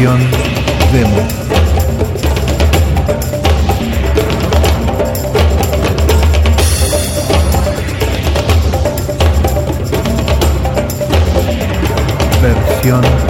versión demo. Versión